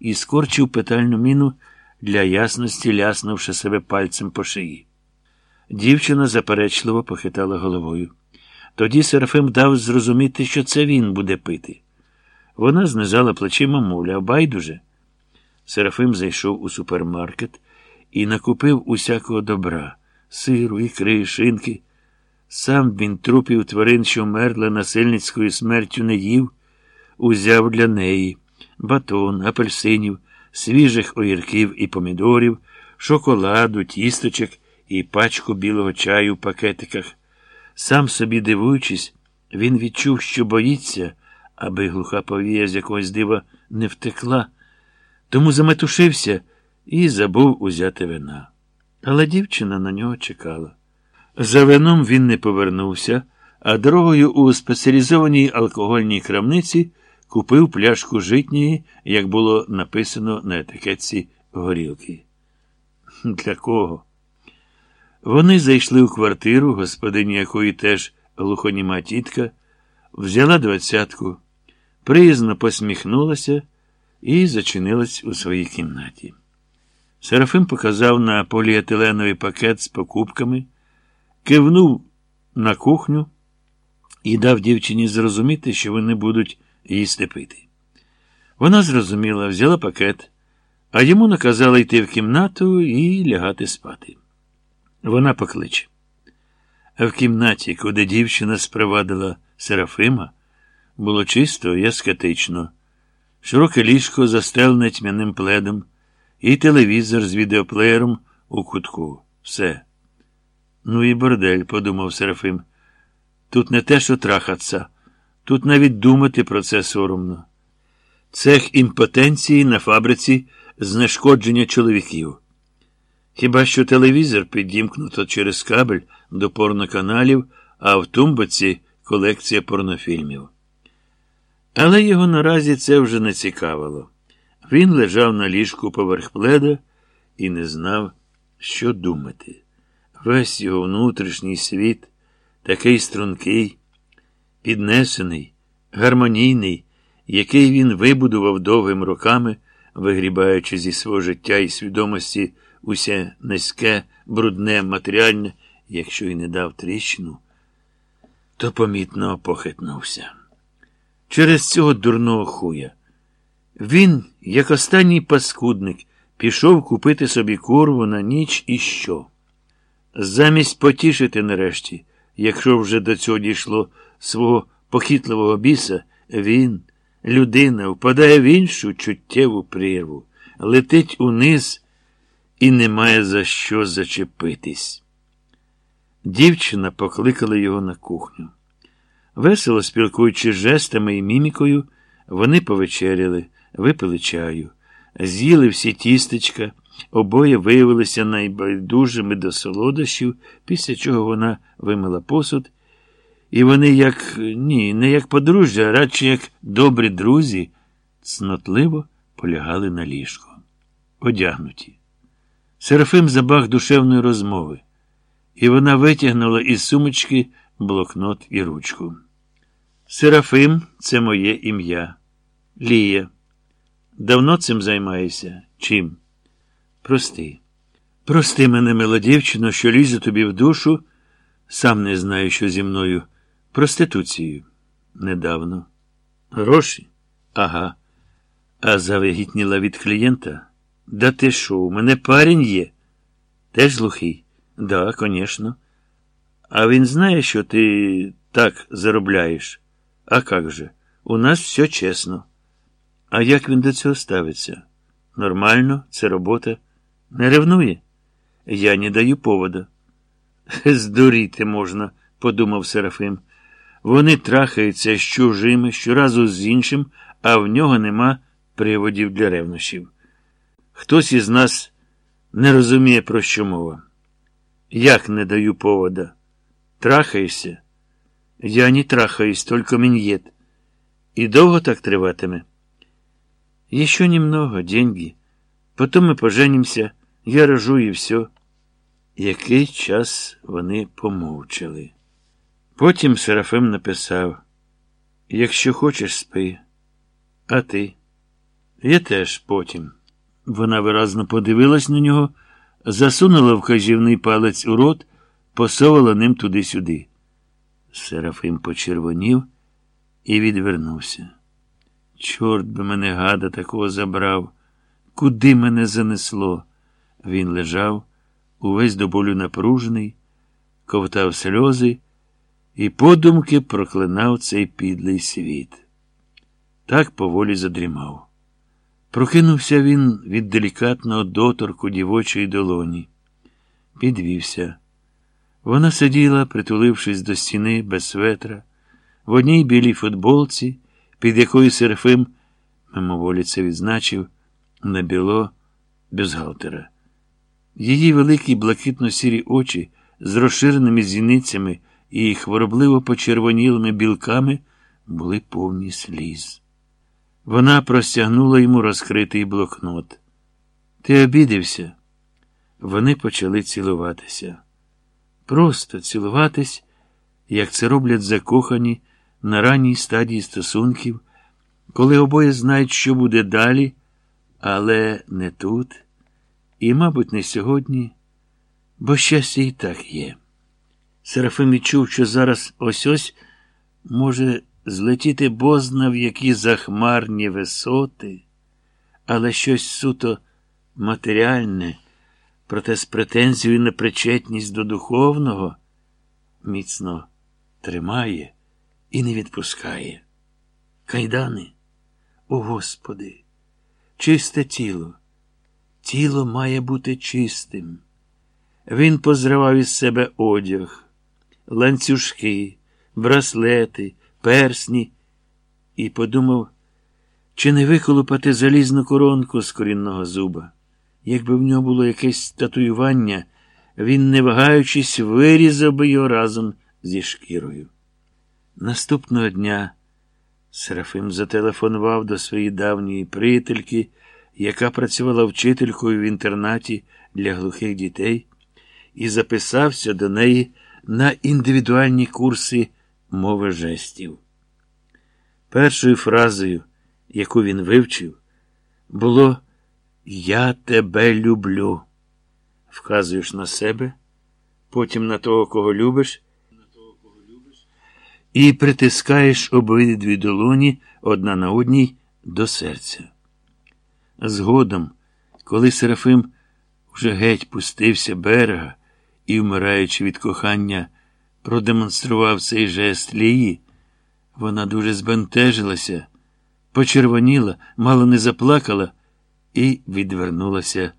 і скорчив питальну міну для ясності, ляснувши себе пальцем по шиї. Дівчина заперечливо похитала головою. Тоді Серафим дав зрозуміти, що це він буде пити. Вона знизала плечима, мовляв, байдуже. Серафим зайшов у супермаркет і накупив усякого добра сиру, ікри, шинки. Сам він трупів тварин, що вмерла насильницькою смертю, не їв, узяв для неї батон, апельсинів, свіжих огірків і помідорів, шоколаду, тісточок і пачку білого чаю в пакетиках. Сам собі дивуючись, він відчув, що боїться, аби глуха повія з якогось дива не втекла, тому заметушився і забув узяти вина. Але дівчина на нього чекала. За вином він не повернувся, а дорогою у спеціалізованій алкогольній крамниці купив пляшку житньої, як було написано на етикетці горілки. Для кого? Вони зайшли у квартиру, господині якої теж глухоніма тітка, взяла двадцятку, приязно посміхнулася і зачинилась у своїй кімнаті. Серафим показав на поліетиленовий пакет з покупками, кивнув на кухню і дав дівчині зрозуміти, що вони будуть їсти пити. Вона зрозуміла, взяла пакет, а йому наказала йти в кімнату і лягати спати. Вона покличе. А в кімнаті, куди дівчина спровадила Серафима, було чисто і аскетично. Широке ліжко застелене тьмяним пледом, і телевізор з відеоплеєром у кутку. Все. Ну і бордель, подумав Серафим. Тут не те, що трахаться, тут навіть думати про це соромно. Цех імпотенції на фабриці знешкодження чоловіків. Хіба що телевізор підімкнуто через кабель до порноканалів, а в тумбоці колекція порнофільмів. Але його наразі це вже не цікавило. Він лежав на ліжку поверх пледа і не знав, що думати. Весь його внутрішній світ, такий стрункий, піднесений, гармонійний, який він вибудував довгими роками, вигрібаючи зі свого життя і свідомості усе низьке, брудне, матеріальне, якщо й не дав тріщину, то помітно похитнувся. Через цього дурного хуя. Він, як останній паскудник, пішов купити собі курву на ніч і що? Замість потішити нарешті, якщо вже до цього дійшло свого похитливого біса, він, людина, впадає в іншу чуттєву прірву, летить униз і не має за що зачепитись. Дівчина покликала його на кухню. Весело спілкуючись жестами і мімікою, вони повечеряли, випили чаю, з'їли всі тістечка, обоє виявилися найбайдужими до солодощів, після чого вона вимила посуд. І вони, як ні, не як подружжя, а радше як добрі друзі, цнотливо полягали на ліжко. Одягнуті. Серафим забаг душевної розмови, і вона витягнула із сумочки блокнот і ручку. Серафим це моє ім'я. Лія. Давно цим займаєшся? Чим? Прости. Прости мене, мила дівчино, що лізе тобі в душу, сам не знаю, що зі мною. Проституцією. Недавно. Гроші? Ага. А завагітніла від клієнта? Да ти що, у мене парень є? Теж глухий? Да, конечно. А він знає, що ти так заробляєш. А как же? У нас все чесно. А як він до цього ставиться? Нормально, це робота. Не ревнує? Я не даю повода. Здуріти можна, подумав Серафим. Вони трахаються з чужими, щоразу з іншим, а в нього нема приводів для ревнощів. Хтось із нас не розуміє, про що мова. Як не даю повода? Трахаєшся? Я не трахаюсь, только миньет. И долго так триватиме? Еще немного, деньги. Потом мы поженимся, я рожу і все. Який час вони помовчали. Потім Серафим написав: Якщо хочеш, спи, а ти? Я теж потім. Вона виразно подивилась на нього, засунула вказівний палець у рот, посовала ним туди-сюди. Серафим почервонів і відвернувся. Чорт би мене гада такого забрав. Куди мене занесло? Він лежав, увесь до болю напружений, ковтав сльози і подумки проклинав цей підлий світ. Так поволі задрімав. Прокинувся він від делікатного доторку дівочої долоні. Підвівся. Вона сиділа, притулившись до стіни без светра, в одній білій футболці, під якою Серафим, мимоволі це відзначив, на біло бюзгалтера. Її великі блакитно-сірі очі з розширеними зіницями і хворобливо почервонілими білками були повні сліз. Вона простягнула йому розкритий блокнот. Ти обідився? Вони почали цілуватися. Просто цілуватись, як це роблять закохані на ранній стадії стосунків, коли обоє знають, що буде далі, але не тут, і, мабуть, не сьогодні, бо щастя і так є. Серафим відчув, що зараз ось ось може злетіти бозна в які захмарні висоти, але щось суто матеріальне, проте з претензією на причетність до духовного міцно тримає і не відпускає. Кайдани, о Господи, чисте тіло. Тіло має бути чистим. Він позривав із себе одяг, ланцюжки, браслети, персні і подумав, чи не виколупати залізну коронку з корінного зуба. Якби в нього було якесь татуювання, він, не вагаючись, вирізав би його разом зі шкірою. Наступного дня Серафим зателефонував до своєї давньої приятельки, яка працювала вчителькою в інтернаті для глухих дітей, і записався до неї на індивідуальні курси мови жестів. Першою фразою, яку він вивчив, було Я тебе люблю. Вказуєш на себе, потім на того, кого любиш, і притискаєш обидві долоні одна на одній до серця. Згодом, коли Серафим вже геть пустився берега і, вмираючи від кохання, продемонстрував цей жест Лії, вона дуже збентежилася, почервоніла, мало не заплакала і відвернулася